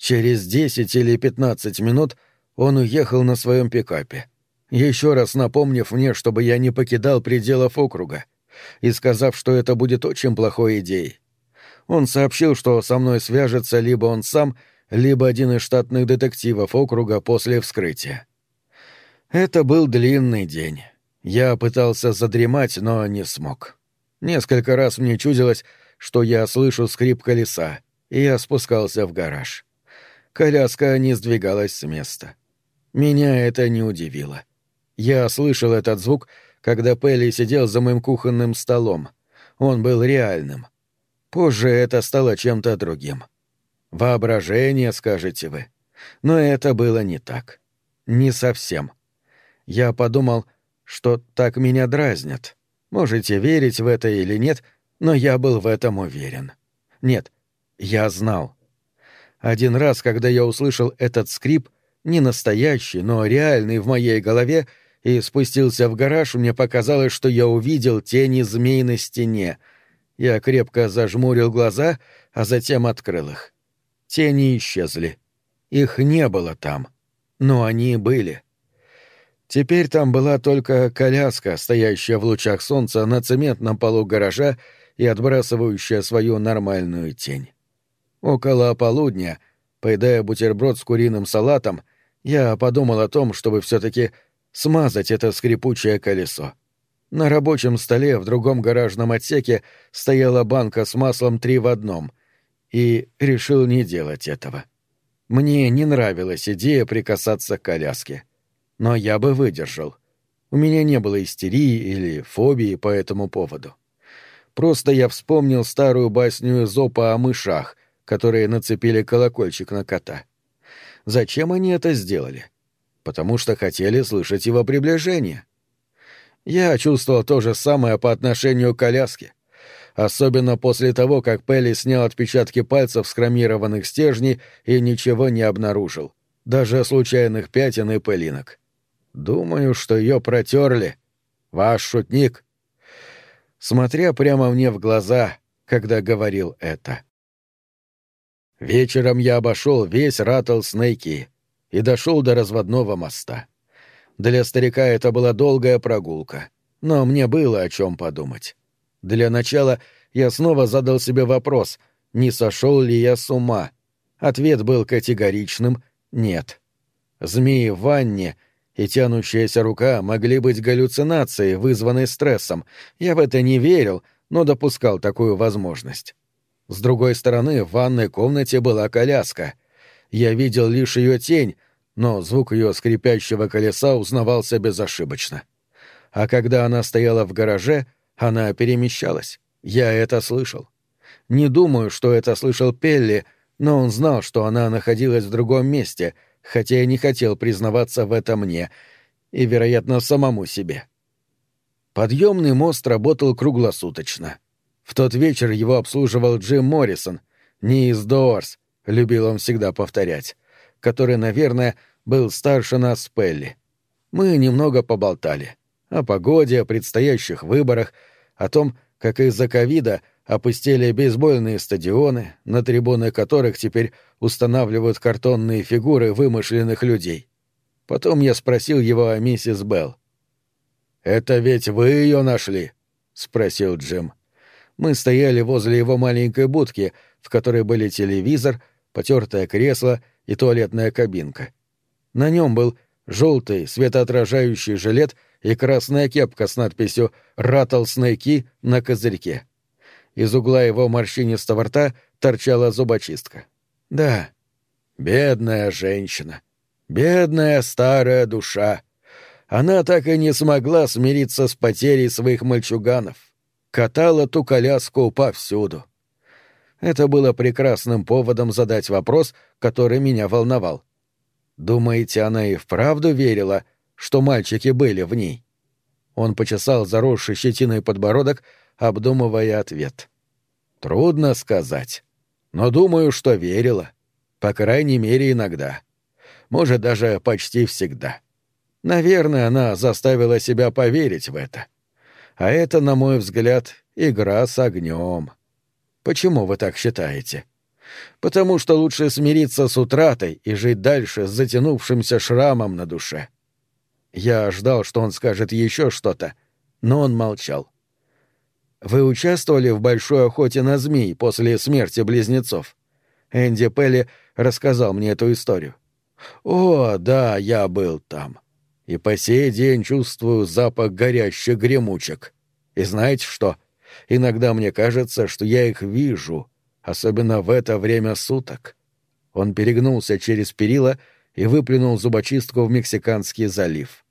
Через десять или пятнадцать минут он уехал на своем пикапе, еще раз напомнив мне, чтобы я не покидал пределов округа, и сказав, что это будет очень плохой идеей. Он сообщил, что со мной свяжется либо он сам, либо один из штатных детективов округа после вскрытия. Это был длинный день. Я пытался задремать, но не смог. Несколько раз мне чудилось, что я слышу скрип колеса, и я спускался в гараж. Коляска не сдвигалась с места. Меня это не удивило. Я слышал этот звук, когда Пелли сидел за моим кухонным столом. Он был реальным. Позже это стало чем-то другим. Воображение, скажете вы. Но это было не так. Не совсем. Я подумал, что так меня дразнят. Можете верить в это или нет, но я был в этом уверен. Нет, я знал. Один раз, когда я услышал этот скрип, не настоящий, но реальный в моей голове, и спустился в гараж, мне показалось, что я увидел тени змей на стене. Я крепко зажмурил глаза, а затем открыл их. Тени исчезли. Их не было там. Но они были. Теперь там была только коляска, стоящая в лучах солнца на цементном полу гаража и отбрасывающая свою нормальную тень. Около полудня, поедая бутерброд с куриным салатом, я подумал о том, чтобы все-таки смазать это скрипучее колесо. На рабочем столе в другом гаражном отсеке стояла банка с маслом три в одном, и решил не делать этого. Мне не нравилась идея прикасаться к коляске. Но я бы выдержал. У меня не было истерии или фобии по этому поводу. Просто я вспомнил старую басню Зопа о мышах, которые нацепили колокольчик на кота. Зачем они это сделали? Потому что хотели слышать его приближение. Я чувствовал то же самое по отношению к коляске. Особенно после того, как Пелли снял отпечатки пальцев с хромированных стержней и ничего не обнаружил. Даже случайных пятен и пылинок. Думаю, что ее протерли. Ваш шутник. Смотря прямо мне в глаза, когда говорил это. Вечером я обошел весь Раттл Снейки и дошел до разводного моста. Для старика это была долгая прогулка, но мне было о чем подумать. Для начала я снова задал себе вопрос, не сошел ли я с ума. Ответ был категоричным «нет». Змеи в ванне и тянущаяся рука могли быть галлюцинацией, вызванной стрессом. Я в это не верил, но допускал такую возможность. С другой стороны, в ванной комнате была коляска. Я видел лишь ее тень, но звук ее скрипящего колеса узнавался безошибочно. А когда она стояла в гараже, она перемещалась. Я это слышал. Не думаю, что это слышал Пелли, но он знал, что она находилась в другом месте, хотя я не хотел признаваться в этом мне, и, вероятно, самому себе. Подъемный мост работал круглосуточно. В тот вечер его обслуживал Джим Моррисон, не из Доорс, любил он всегда повторять, который, наверное, был старше нас с Пелли. Мы немного поболтали. О погоде, о предстоящих выборах, о том, как из-за ковида опустили бейсбольные стадионы, на трибуны которых теперь устанавливают картонные фигуры вымышленных людей. Потом я спросил его о миссис Белл. «Это ведь вы ее нашли?» — спросил Джим. Мы стояли возле его маленькой будки, в которой были телевизор, потертое кресло и туалетная кабинка. На нем был желтый светоотражающий жилет и красная кепка с надписью «Раттлснейки» на козырьке. Из угла его морщинистого рта торчала зубочистка. Да, бедная женщина. Бедная старая душа. Она так и не смогла смириться с потерей своих мальчуганов катала ту коляску повсюду. Это было прекрасным поводом задать вопрос, который меня волновал. Думаете, она и вправду верила, что мальчики были в ней? Он почесал заросший щетиной подбородок, обдумывая ответ. Трудно сказать. Но думаю, что верила. По крайней мере, иногда. Может, даже почти всегда. Наверное, она заставила себя поверить в это. — а это, на мой взгляд, игра с огнем. Почему вы так считаете? Потому что лучше смириться с утратой и жить дальше с затянувшимся шрамом на душе. Я ждал, что он скажет еще что-то, но он молчал. Вы участвовали в большой охоте на змей после смерти близнецов? Энди Пелли рассказал мне эту историю. О, да, я был там. И по сей день чувствую запах горящих гремучек. И знаете что? Иногда мне кажется, что я их вижу, особенно в это время суток. Он перегнулся через перила и выплюнул зубочистку в Мексиканский залив.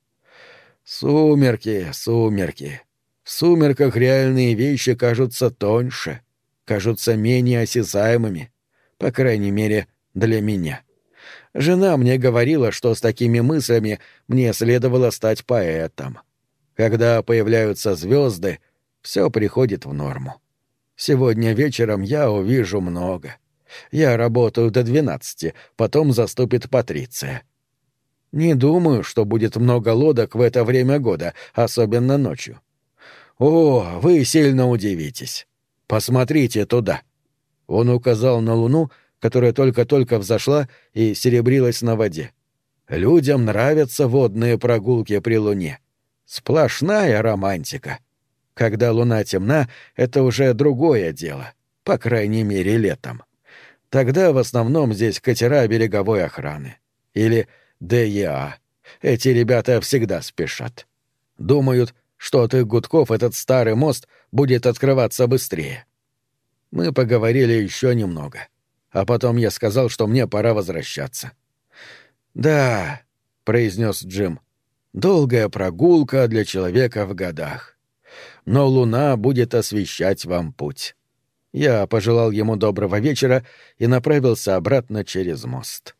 Сумерки, сумерки. В сумерках реальные вещи кажутся тоньше, кажутся менее осязаемыми, по крайней мере, для меня. Жена мне говорила, что с такими мыслями мне следовало стать поэтом. Когда появляются звезды, все приходит в норму. Сегодня вечером я увижу много. Я работаю до двенадцати, потом заступит Патриция. Не думаю, что будет много лодок в это время года, особенно ночью. О, вы сильно удивитесь. Посмотрите туда. Он указал на луну, которая только-только взошла и серебрилась на воде. Людям нравятся водные прогулки при луне. Сплошная романтика. Когда луна темна, это уже другое дело, по крайней мере, летом. Тогда в основном здесь катера береговой охраны. Или ДЕА. Эти ребята всегда спешат. Думают, что от их гудков этот старый мост будет открываться быстрее. Мы поговорили еще немного. А потом я сказал, что мне пора возвращаться. «Да», — произнес Джим, — «долгая прогулка для человека в годах. Но луна будет освещать вам путь». Я пожелал ему доброго вечера и направился обратно через мост.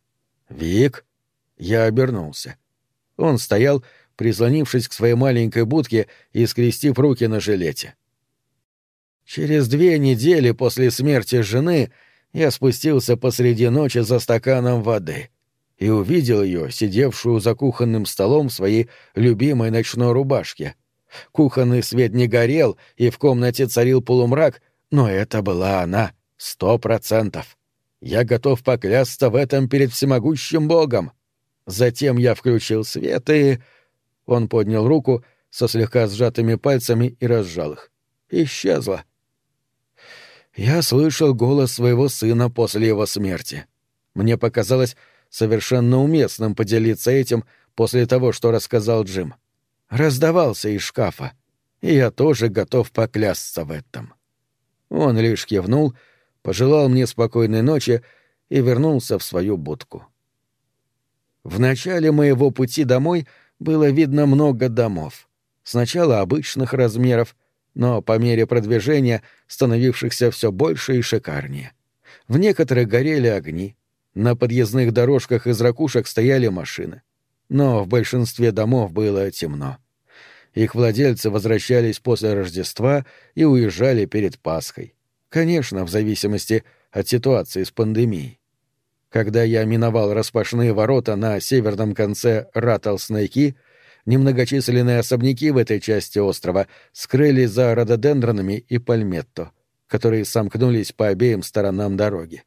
«Вик?» Я обернулся. Он стоял, прислонившись к своей маленькой будке и скрестив руки на жилете. Через две недели после смерти жены я спустился посреди ночи за стаканом воды и увидел ее, сидевшую за кухонным столом в своей любимой ночной рубашке. Кухонный свет не горел, и в комнате царил полумрак, но это была она, сто процентов. Я готов поклясться в этом перед всемогущим Богом. Затем я включил свет и... Он поднял руку со слегка сжатыми пальцами и разжал их. Исчезла. Я слышал голос своего сына после его смерти. Мне показалось совершенно уместным поделиться этим после того, что рассказал Джим. Раздавался из шкафа, и я тоже готов поклясться в этом. Он лишь кивнул, пожелал мне спокойной ночи и вернулся в свою будку. В начале моего пути домой было видно много домов. Сначала обычных размеров, но по мере продвижения становившихся все больше и шикарнее. В некоторых горели огни, на подъездных дорожках из ракушек стояли машины. Но в большинстве домов было темно. Их владельцы возвращались после Рождества и уезжали перед Пасхой. Конечно, в зависимости от ситуации с пандемией. Когда я миновал распашные ворота на северном конце Раттлснейки, немногочисленные особняки в этой части острова скрылись за рододендронами и пальметто, которые сомкнулись по обеим сторонам дороги.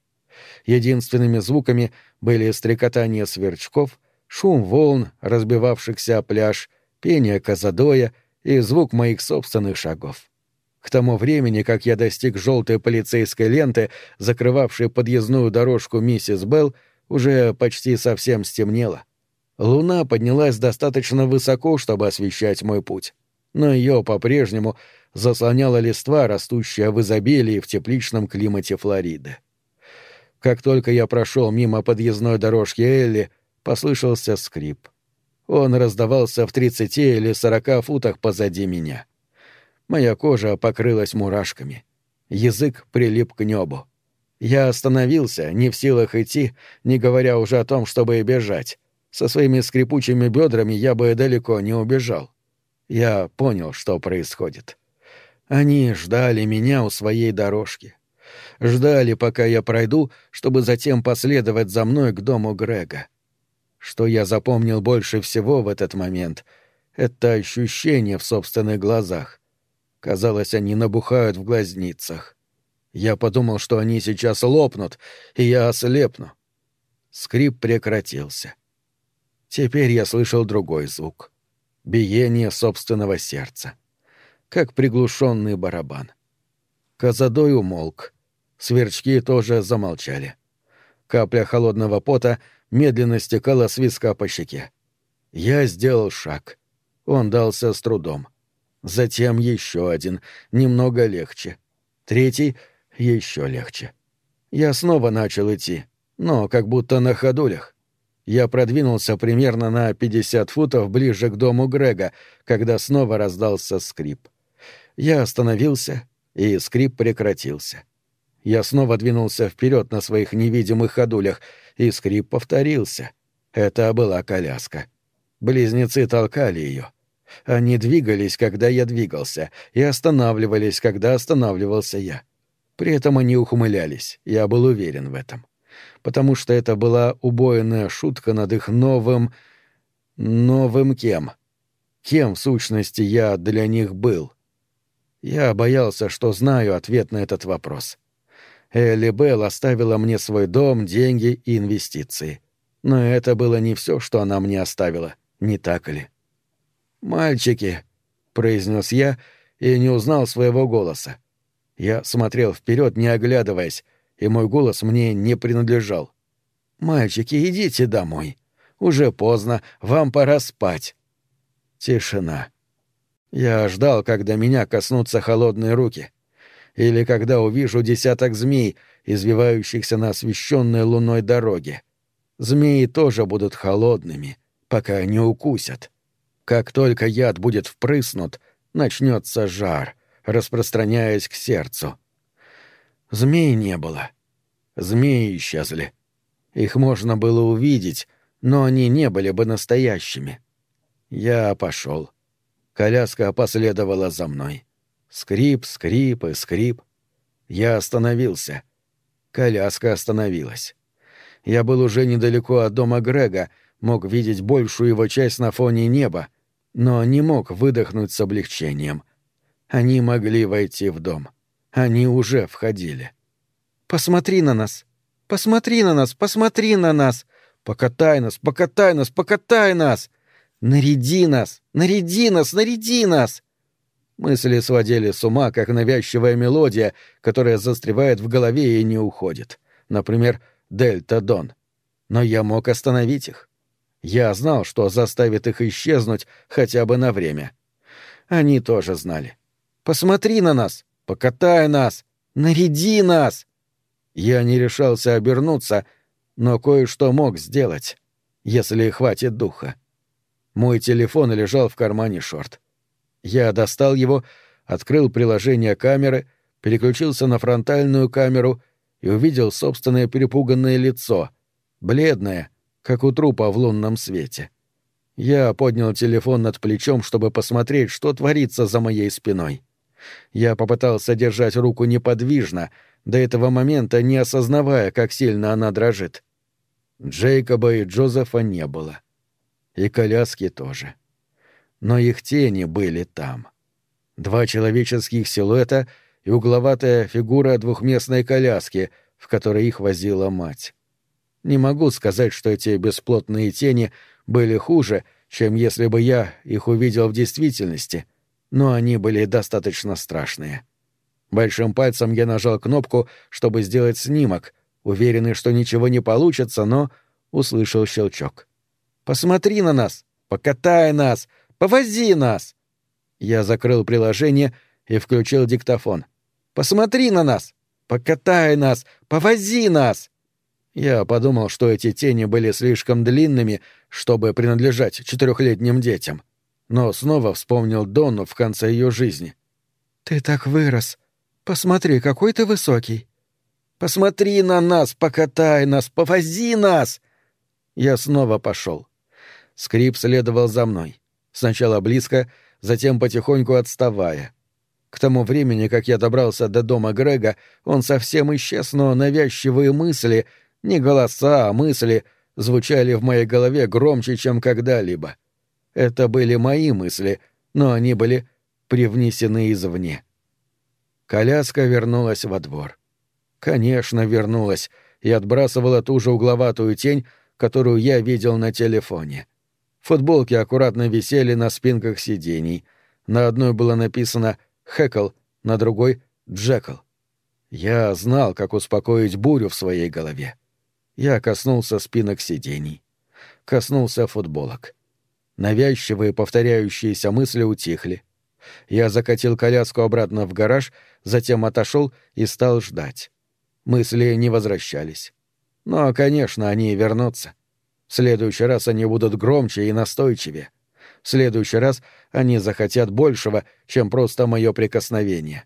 Единственными звуками были стрекотание сверчков, шум волн, разбивавшихся о пляж, пение казадоя и звук моих собственных шагов. К тому времени, как я достиг желтой полицейской ленты, закрывавшей подъездную дорожку миссис Белл, уже почти совсем стемнело. Луна поднялась достаточно высоко, чтобы освещать мой путь, но ее по-прежнему заслоняла листва, растущая в изобилии в тепличном климате Флориды. Как только я прошел мимо подъездной дорожки Элли, послышался скрип. Он раздавался в тридцати или сорока футах позади меня. Моя кожа покрылась мурашками. Язык прилип к небу. Я остановился, не в силах идти, не говоря уже о том, чтобы бежать. Со своими скрипучими бедрами я бы далеко не убежал. Я понял, что происходит. Они ждали меня у своей дорожки. Ждали, пока я пройду, чтобы затем последовать за мной к дому Грега. Что я запомнил больше всего в этот момент — это ощущение в собственных глазах. Казалось, они набухают в глазницах. Я подумал, что они сейчас лопнут, и я ослепну. Скрип прекратился. Теперь я слышал другой звук. Биение собственного сердца. Как приглушенный барабан. Казадой умолк. Сверчки тоже замолчали. Капля холодного пота медленно стекала с виска по щеке. Я сделал шаг. Он дался с трудом. Затем еще один, немного легче. Третий — еще легче. Я снова начал идти, но как будто на ходулях. Я продвинулся примерно на 50 футов ближе к дому Грега, когда снова раздался скрип. Я остановился, и скрип прекратился. Я снова двинулся вперед на своих невидимых ходулях, и скрип повторился. Это была коляска. Близнецы толкали ее. Они двигались, когда я двигался, и останавливались, когда останавливался я. При этом они ухмылялись, я был уверен в этом. Потому что это была убойная шутка над их новым... новым кем? Кем, в сущности, я для них был? Я боялся, что знаю ответ на этот вопрос. Элли Белл оставила мне свой дом, деньги и инвестиции. Но это было не все, что она мне оставила, не так ли? «Мальчики», — произнес я и не узнал своего голоса. Я смотрел вперед, не оглядываясь, и мой голос мне не принадлежал. «Мальчики, идите домой. Уже поздно, вам пора спать». Тишина. Я ждал, когда меня коснутся холодные руки. Или когда увижу десяток змей, извивающихся на освещенной луной дороге. Змеи тоже будут холодными, пока не укусят. Как только яд будет впрыснут, начнется жар, распространяясь к сердцу. Змей не было. Змеи исчезли. Их можно было увидеть, но они не были бы настоящими. Я пошел. Коляска последовала за мной. Скрип, скрип и скрип. Я остановился. Коляска остановилась. Я был уже недалеко от дома Грега, мог видеть большую его часть на фоне неба, но не мог выдохнуть с облегчением. Они могли войти в дом. Они уже входили. «Посмотри на нас! Посмотри на нас! Посмотри на нас! Покатай нас! Покатай нас! Покатай нас! Наряди нас! Наряди нас! Наряди нас!» Мысли сводили с ума, как навязчивая мелодия, которая застревает в голове и не уходит. Например, «Дельта Дон». Но я мог остановить их. Я знал, что заставит их исчезнуть хотя бы на время. Они тоже знали. «Посмотри на нас! Покатай нас! Наряди нас!» Я не решался обернуться, но кое-что мог сделать, если хватит духа. Мой телефон лежал в кармане шорт. Я достал его, открыл приложение камеры, переключился на фронтальную камеру и увидел собственное перепуганное лицо, бледное, как у трупа в лунном свете. Я поднял телефон над плечом, чтобы посмотреть, что творится за моей спиной. Я попытался держать руку неподвижно, до этого момента не осознавая, как сильно она дрожит. Джейкоба и Джозефа не было. И коляски тоже. Но их тени были там. Два человеческих силуэта и угловатая фигура двухместной коляски, в которой их возила мать. Не могу сказать, что эти бесплотные тени были хуже, чем если бы я их увидел в действительности, но они были достаточно страшные. Большим пальцем я нажал кнопку, чтобы сделать снимок, уверенный, что ничего не получится, но услышал щелчок. «Посмотри на нас! Покатай нас! Повози нас!» Я закрыл приложение и включил диктофон. «Посмотри на нас! Покатай нас! Повози нас!» Я подумал, что эти тени были слишком длинными, чтобы принадлежать четырехлетним детям. Но снова вспомнил Донну в конце ее жизни. «Ты так вырос. Посмотри, какой ты высокий. Посмотри на нас, покатай нас, повози нас!» Я снова пошел. Скрип следовал за мной. Сначала близко, затем потихоньку отставая. К тому времени, как я добрался до дома Грега, он совсем исчез, но навязчивые мысли — не голоса, а мысли звучали в моей голове громче, чем когда-либо. Это были мои мысли, но они были привнесены извне. Коляска вернулась во двор. Конечно, вернулась и отбрасывала ту же угловатую тень, которую я видел на телефоне. Футболки аккуратно висели на спинках сидений. На одной было написано «Хэкл», на другой — «Джекл». Я знал, как успокоить бурю в своей голове. Я коснулся спинок сидений. Коснулся футболок. Навязчивые повторяющиеся мысли утихли. Я закатил коляску обратно в гараж, затем отошел и стал ждать. Мысли не возвращались. Но, конечно, они вернутся. В следующий раз они будут громче и настойчивее. В следующий раз они захотят большего, чем просто мое прикосновение.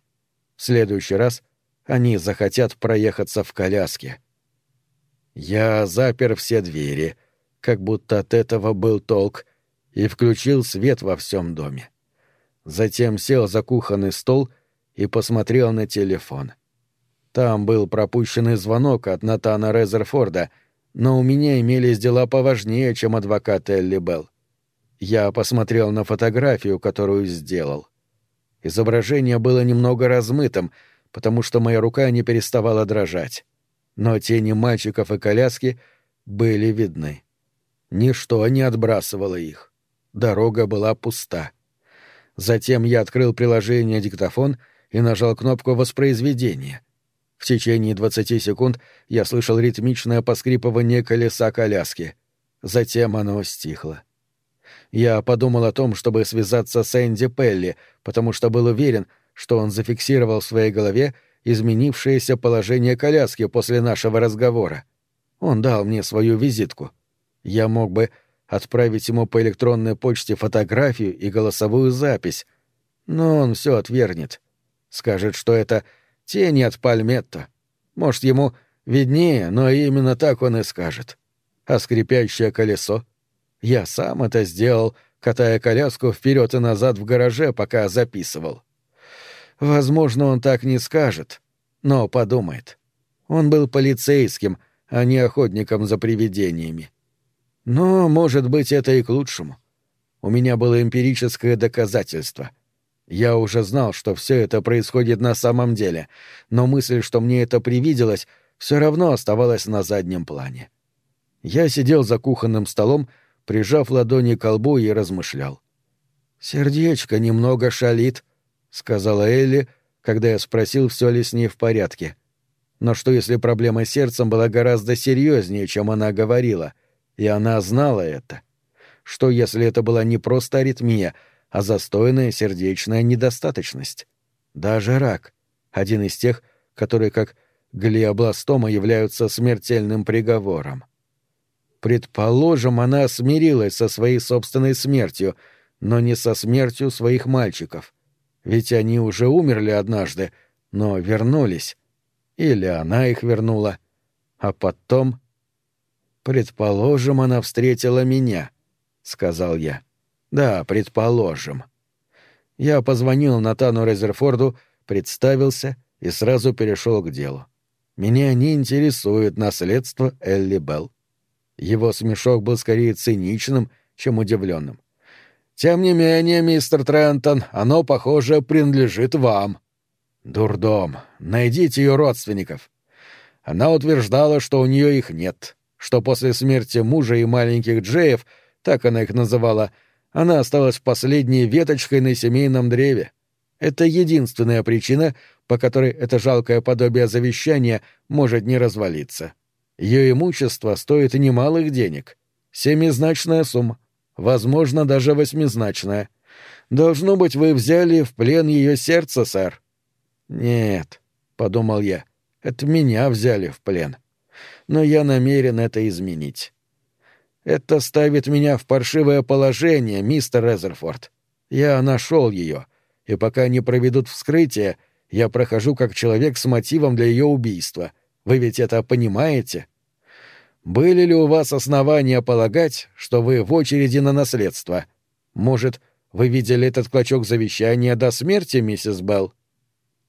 В следующий раз они захотят проехаться в коляске. Я запер все двери, как будто от этого был толк, и включил свет во всем доме. Затем сел за кухонный стол и посмотрел на телефон. Там был пропущенный звонок от Натана Резерфорда, но у меня имелись дела поважнее, чем адвокат Элли Белл. Я посмотрел на фотографию, которую сделал. Изображение было немного размытым, потому что моя рука не переставала дрожать. Но тени мальчиков и коляски были видны. Ничто не отбрасывало их. Дорога была пуста. Затем я открыл приложение «Диктофон» и нажал кнопку воспроизведения. В течение 20 секунд я слышал ритмичное поскрипывание колеса коляски. Затем оно стихло. Я подумал о том, чтобы связаться с Энди Пелли, потому что был уверен, что он зафиксировал в своей голове изменившееся положение коляски после нашего разговора. Он дал мне свою визитку. Я мог бы отправить ему по электронной почте фотографию и голосовую запись, но он все отвергнет. Скажет, что это тени от Пальметто. Может, ему виднее, но именно так он и скажет. А скрипящее колесо? Я сам это сделал, катая коляску вперед и назад в гараже, пока записывал. Возможно, он так не скажет, но подумает. Он был полицейским, а не охотником за привидениями. Но, может быть, это и к лучшему. У меня было эмпирическое доказательство. Я уже знал, что все это происходит на самом деле, но мысль, что мне это привиделось, все равно оставалась на заднем плане. Я сидел за кухонным столом, прижав ладони к колбу и размышлял. «Сердечко немного шалит», — сказала Элли, когда я спросил, все ли с ней в порядке. Но что если проблема с сердцем была гораздо серьезнее, чем она говорила — и она знала это. Что, если это была не просто аритмия, а застойная сердечная недостаточность? Даже рак. Один из тех, которые, как глиобластома, являются смертельным приговором. Предположим, она смирилась со своей собственной смертью, но не со смертью своих мальчиков. Ведь они уже умерли однажды, но вернулись. Или она их вернула. А потом «Предположим, она встретила меня», — сказал я. «Да, предположим». Я позвонил Натану Резерфорду, представился и сразу перешел к делу. Меня не интересует наследство Элли Белл. Его смешок был скорее циничным, чем удивленным. «Тем не менее, мистер Трентон, оно, похоже, принадлежит вам». «Дурдом. Найдите ее родственников». Она утверждала, что у нее их нет что после смерти мужа и маленьких Джеев, так она их называла, она осталась последней веточкой на семейном древе. Это единственная причина, по которой это жалкое подобие завещания может не развалиться. Ее имущество стоит немалых денег. Семизначная сумма. Возможно, даже восьмизначная. Должно быть, вы взяли в плен ее сердце, сэр. Нет, — подумал я, — это меня взяли в плен. — но я намерен это изменить. Это ставит меня в паршивое положение, мистер Резерфорд. Я нашел ее, и пока не проведут вскрытие, я прохожу как человек с мотивом для ее убийства. Вы ведь это понимаете? Были ли у вас основания полагать, что вы в очереди на наследство? Может, вы видели этот клочок завещания до смерти, миссис Белл?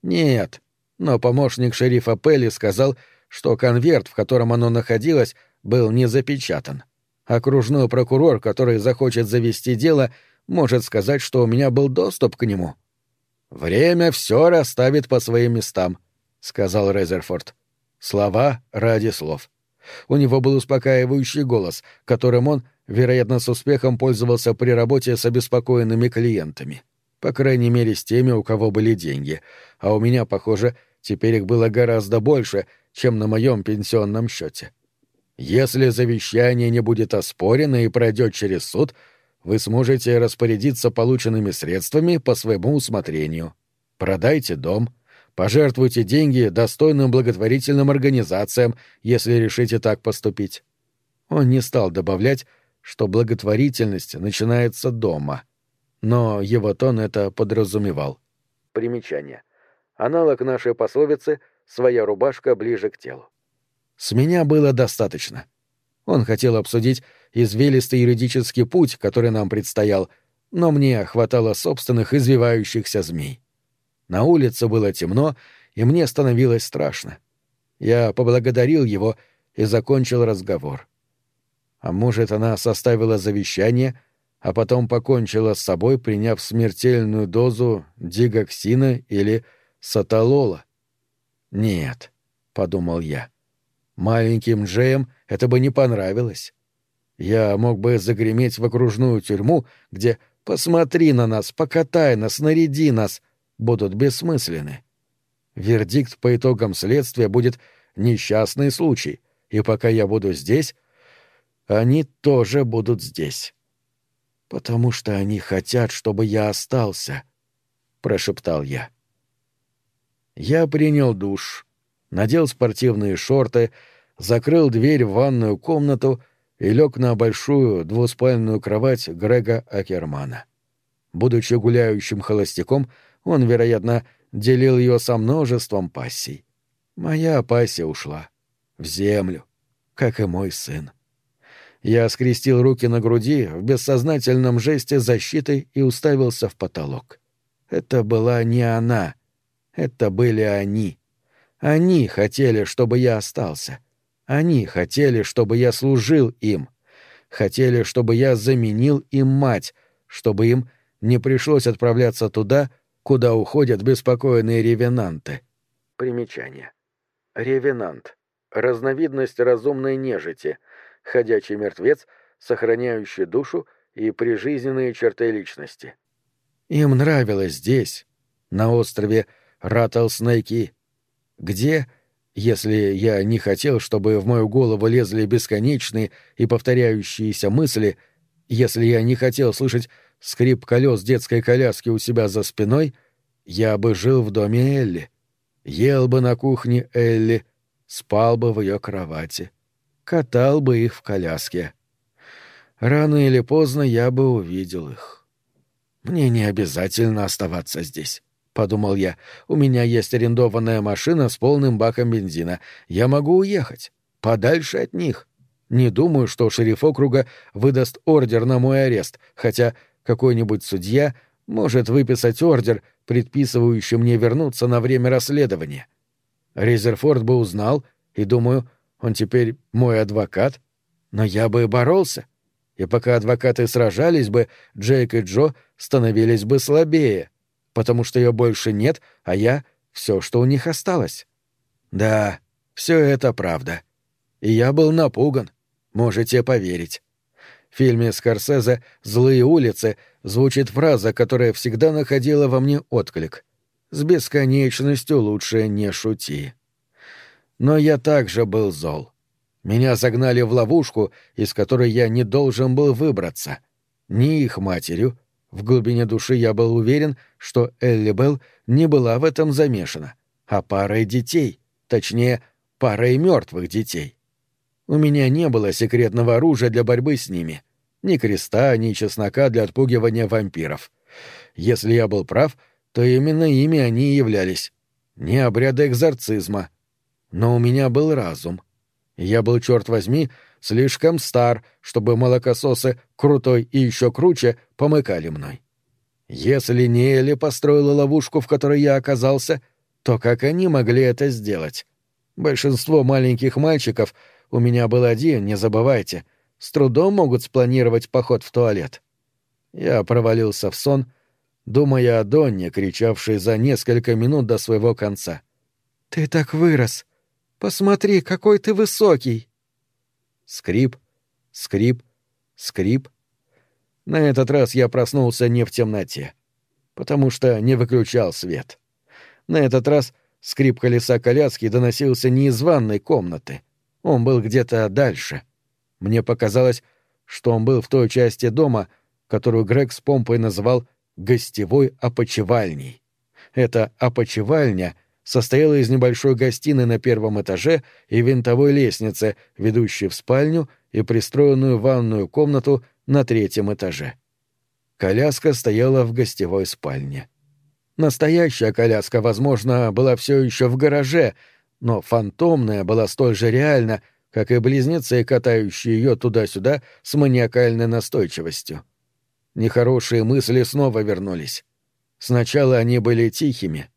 Нет, но помощник шерифа Пелли сказал, что конверт, в котором оно находилось, был не запечатан. Окружной прокурор, который захочет завести дело, может сказать, что у меня был доступ к нему. «Время все расставит по своим местам», — сказал Резерфорд. Слова ради слов. У него был успокаивающий голос, которым он, вероятно, с успехом пользовался при работе с обеспокоенными клиентами. По крайней мере, с теми, у кого были деньги. А у меня, похоже, теперь их было гораздо больше, чем на моем пенсионном счете. Если завещание не будет оспорено и пройдет через суд, вы сможете распорядиться полученными средствами по своему усмотрению. Продайте дом, пожертвуйте деньги достойным благотворительным организациям, если решите так поступить. Он не стал добавлять, что благотворительность начинается дома. Но его тон это подразумевал. Примечание. Аналог нашей пословицы «своя рубашка ближе к телу». С меня было достаточно. Он хотел обсудить извилистый юридический путь, который нам предстоял, но мне хватало собственных извивающихся змей. На улице было темно, и мне становилось страшно. Я поблагодарил его и закончил разговор. А может, она составила завещание, а потом покончила с собой, приняв смертельную дозу дигоксина или саталола? Нет, — подумал я. Маленьким Джеем это бы не понравилось. Я мог бы загреметь в окружную тюрьму, где «посмотри на нас, покатай нас, наряди нас» будут бессмысленны. Вердикт по итогам следствия будет несчастный случай, и пока я буду здесь, они тоже будут здесь. «Потому что они хотят, чтобы я остался», — прошептал я. Я принял душ, надел спортивные шорты, закрыл дверь в ванную комнату и лег на большую двуспальную кровать Грега Акермана. Будучи гуляющим холостяком, он, вероятно, делил ее со множеством пассий. Моя пассия ушла. В землю, как и мой сын. Я скрестил руки на груди в бессознательном жесте защиты и уставился в потолок. Это была не она. Это были они. Они хотели, чтобы я остался. Они хотели, чтобы я служил им. Хотели, чтобы я заменил им мать, чтобы им не пришлось отправляться туда, куда уходят беспокойные ревенанты. Примечание. Ревенант. Разновидность разумной нежити, ходячий мертвец, сохраняющий душу и прижизненные черты личности. Им нравилось здесь, на острове Раттлснейки, где если я не хотел, чтобы в мою голову лезли бесконечные и повторяющиеся мысли, если я не хотел слышать скрип колес детской коляски у себя за спиной, я бы жил в доме Элли, ел бы на кухне Элли, спал бы в ее кровати, катал бы их в коляске. Рано или поздно я бы увидел их. Мне не обязательно оставаться здесь подумал я. У меня есть арендованная машина с полным баком бензина. Я могу уехать. Подальше от них. Не думаю, что шериф округа выдаст ордер на мой арест, хотя какой-нибудь судья может выписать ордер, предписывающий мне вернуться на время расследования. Резерфорд бы узнал, и, думаю, он теперь мой адвокат. Но я бы боролся. И пока адвокаты сражались бы, Джейк и Джо становились бы слабее потому что ее больше нет, а я — все, что у них осталось. Да, все это правда. И я был напуган, можете поверить. В фильме Скорсезе «Злые улицы» звучит фраза, которая всегда находила во мне отклик. «С бесконечностью лучше не шути». Но я также был зол. Меня загнали в ловушку, из которой я не должен был выбраться. Ни их матерью, в глубине души я был уверен, что Элли Белл не была в этом замешана, а парой детей, точнее, парой мертвых детей. У меня не было секретного оружия для борьбы с ними, ни креста, ни чеснока для отпугивания вампиров. Если я был прав, то именно ими они и являлись. Не обряды экзорцизма. Но у меня был разум. Я был, черт возьми, слишком стар, чтобы молокососы крутой и еще круче помыкали мной. Если не Элли построила ловушку, в которой я оказался, то как они могли это сделать? Большинство маленьких мальчиков, у меня был один, не забывайте, с трудом могут спланировать поход в туалет. Я провалился в сон, думая о Донне, кричавшей за несколько минут до своего конца. «Ты так вырос! Посмотри, какой ты высокий!» Скрип, скрип, скрип. На этот раз я проснулся не в темноте, потому что не выключал свет. На этот раз скрип колеса коляски доносился не из ванной комнаты. Он был где-то дальше. Мне показалось, что он был в той части дома, которую Грег с помпой называл «гостевой опочивальней». Эта опочивальня состояла из небольшой гостиной на первом этаже и винтовой лестницы, ведущей в спальню и пристроенную ванную комнату на третьем этаже. Коляска стояла в гостевой спальне. Настоящая коляска, возможно, была все еще в гараже, но фантомная была столь же реальна, как и близнецы, катающие ее туда-сюда с маниакальной настойчивостью. Нехорошие мысли снова вернулись. Сначала они были тихими,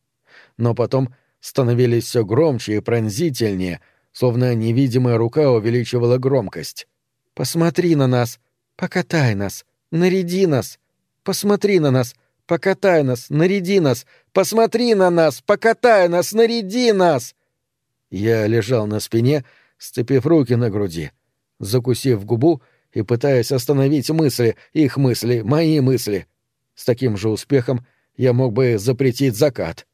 но потом становились все громче и пронзительнее, словно невидимая рука увеличивала громкость. «Посмотри на нас! Покатай нас! Наряди нас! Посмотри на нас! Покатай нас! Наряди нас! Посмотри на нас! Покатай нас! Наряди нас!» Я лежал на спине, сцепив руки на груди, закусив губу и пытаясь остановить мысли, их мысли, мои мысли. С таким же успехом я мог бы запретить закат.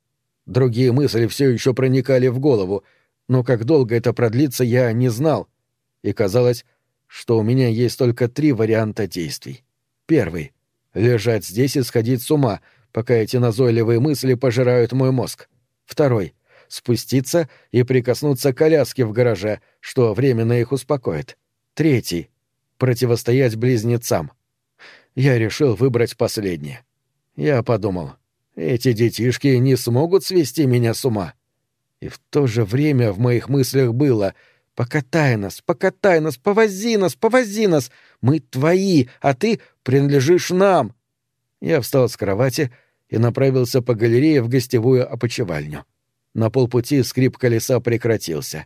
Другие мысли все еще проникали в голову, но как долго это продлится, я не знал. И казалось, что у меня есть только три варианта действий. Первый — лежать здесь и сходить с ума, пока эти назойливые мысли пожирают мой мозг. Второй — спуститься и прикоснуться к коляске в гараже, что временно их успокоит. Третий — противостоять близнецам. Я решил выбрать последнее. Я подумал, эти детишки не смогут свести меня с ума. И в то же время в моих мыслях было «Покатай нас, покатай нас, повози нас, повози нас! Мы твои, а ты принадлежишь нам!» Я встал с кровати и направился по галерее в гостевую опочивальню. На полпути скрип колеса прекратился.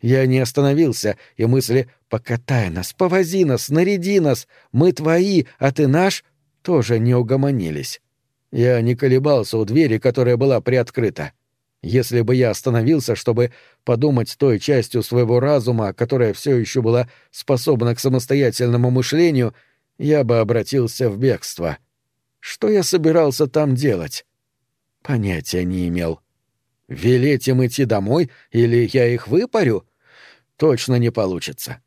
Я не остановился, и мысли «покатай нас, повози нас, наряди нас, мы твои, а ты наш» тоже не угомонились. Я не колебался у двери, которая была приоткрыта. Если бы я остановился, чтобы подумать той частью своего разума, которая все еще была способна к самостоятельному мышлению, я бы обратился в бегство. Что я собирался там делать? Понятия не имел. Велеть им идти домой, или я их выпарю? Точно не получится.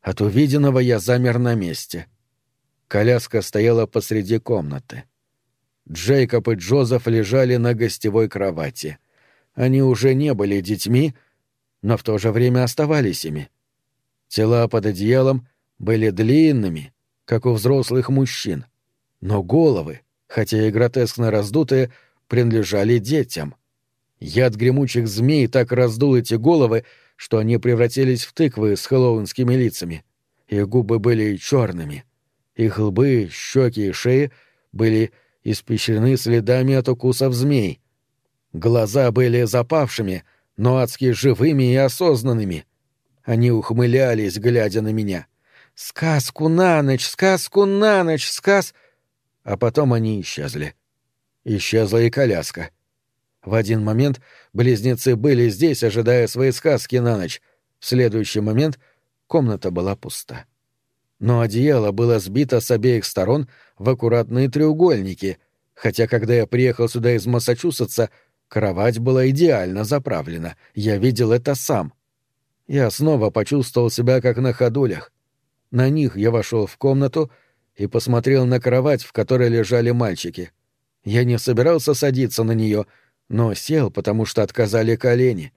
От увиденного я замер на месте. Коляска стояла посреди комнаты. Джейкоб и Джозеф лежали на гостевой кровати. Они уже не были детьми, но в то же время оставались ими. Тела под одеялом были длинными, как у взрослых мужчин, но головы, хотя и гротескно раздутые, принадлежали детям. Яд гремучих змей так раздул эти головы, что они превратились в тыквы с хэллоуинскими лицами. Их губы были черными. Их лбы, щеки и шеи были испещрены следами от укусов змей. Глаза были запавшими, но адски живыми и осознанными. Они ухмылялись, глядя на меня. «Сказку на ночь! Сказку на ночь! Сказ...» А потом они исчезли. Исчезла и коляска. В один момент близнецы были здесь, ожидая своей сказки на ночь. В следующий момент комната была пуста но одеяло было сбито с обеих сторон в аккуратные треугольники, хотя когда я приехал сюда из Массачусетса, кровать была идеально заправлена, я видел это сам. Я снова почувствовал себя как на ходулях. На них я вошел в комнату и посмотрел на кровать, в которой лежали мальчики. Я не собирался садиться на нее, но сел, потому что отказали колени.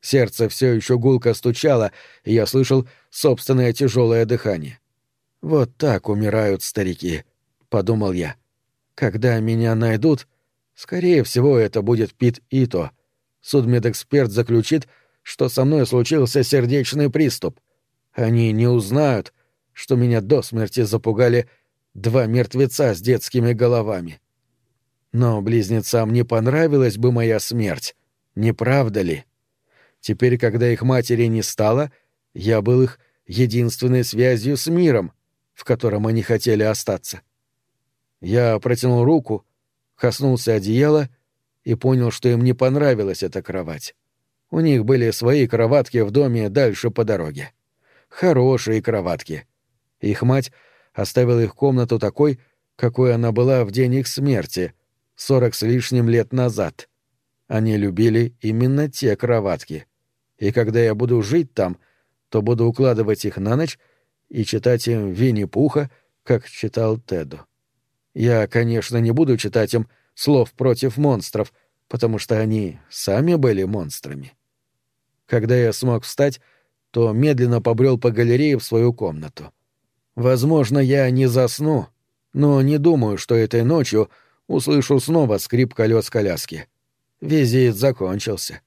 Сердце все еще гулко стучало, и я слышал собственное тяжелое дыхание. «Вот так умирают старики», — подумал я. «Когда меня найдут, скорее всего, это будет Пит Ито. Судмедэксперт заключит, что со мной случился сердечный приступ. Они не узнают, что меня до смерти запугали два мертвеца с детскими головами. Но близнецам не понравилась бы моя смерть, не правда ли? Теперь, когда их матери не стало, я был их единственной связью с миром, в котором они хотели остаться. Я протянул руку, коснулся одеяла и понял, что им не понравилась эта кровать. У них были свои кроватки в доме дальше по дороге. Хорошие кроватки. Их мать оставила их комнату такой, какой она была в день их смерти, сорок с лишним лет назад. Они любили именно те кроватки. И когда я буду жить там, то буду укладывать их на ночь и читать им Винни-Пуха, как читал Теду. Я, конечно, не буду читать им слов против монстров, потому что они сами были монстрами. Когда я смог встать, то медленно побрел по галерее в свою комнату. Возможно, я не засну, но не думаю, что этой ночью услышу снова скрип колес коляски. Визит закончился.